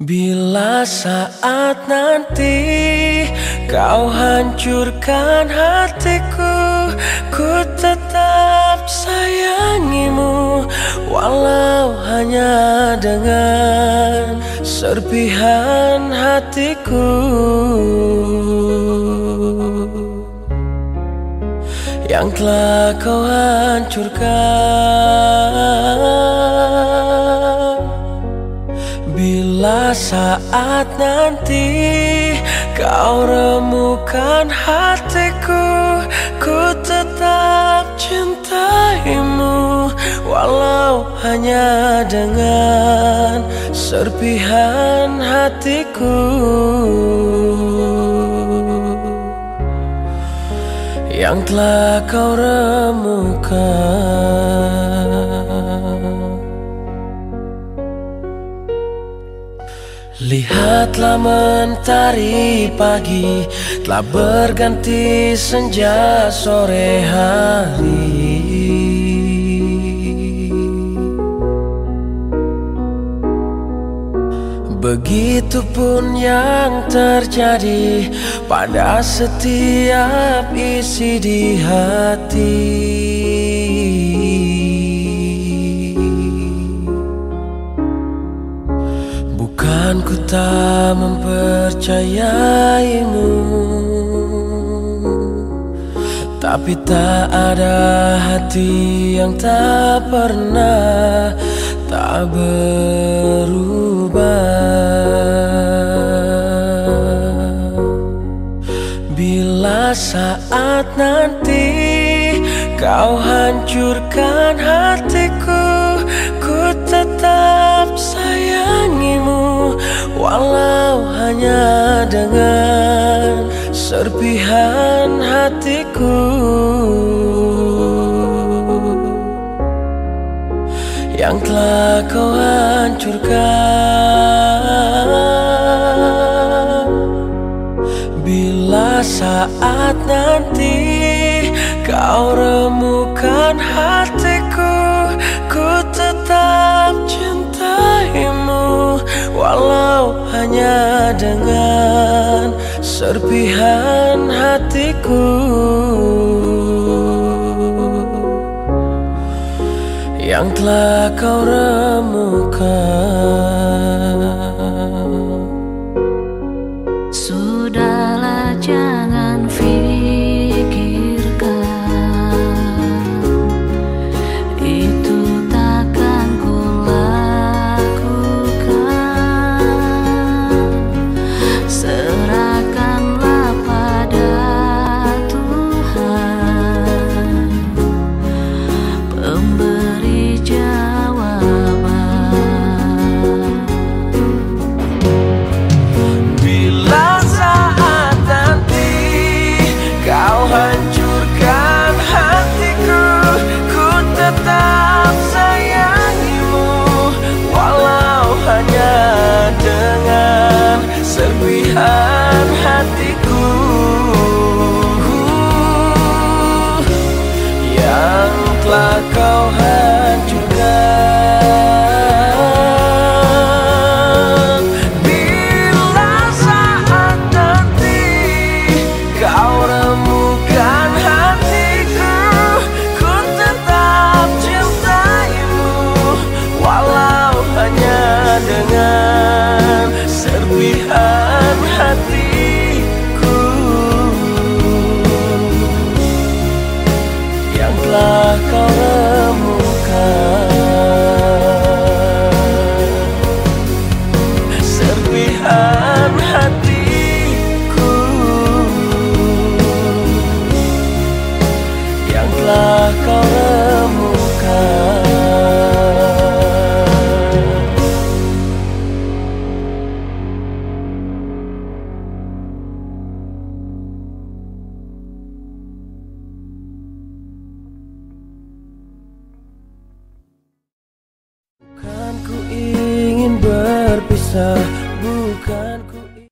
Bila saat nanti kau hancurkan hatiku Ku tetap sayangimu Walau hanya dengan serpihan hatiku. Yang telah kau hancurkan saat nanti kau remukan hatiku Ku tetap cintaimu Walau hanya dengan serpihan hatiku. Yang telah kau remukan Lihatlah mentari pagi Telah berganti senja sore hari. Begitupun yang terjadi Pada setiap isi di hati Bukan ku tak mempercayaimu. Tapi tak ada hati yang tak pernah Tak berubah. Bila saat nanti kau hancurkan hatiku serpihan hatiku. Yang telah kau hancurkan. Bila saat nanti kau remukan hatiku Ku tetap cintaimu Walau hanya dengan serpihan hatiku. Yang telah kau remukan telah kau hancurkan. Bila saat nanti kau remukan hatiku Ku tetap cintaimu Walau hanya dengan serpihan hatiku So.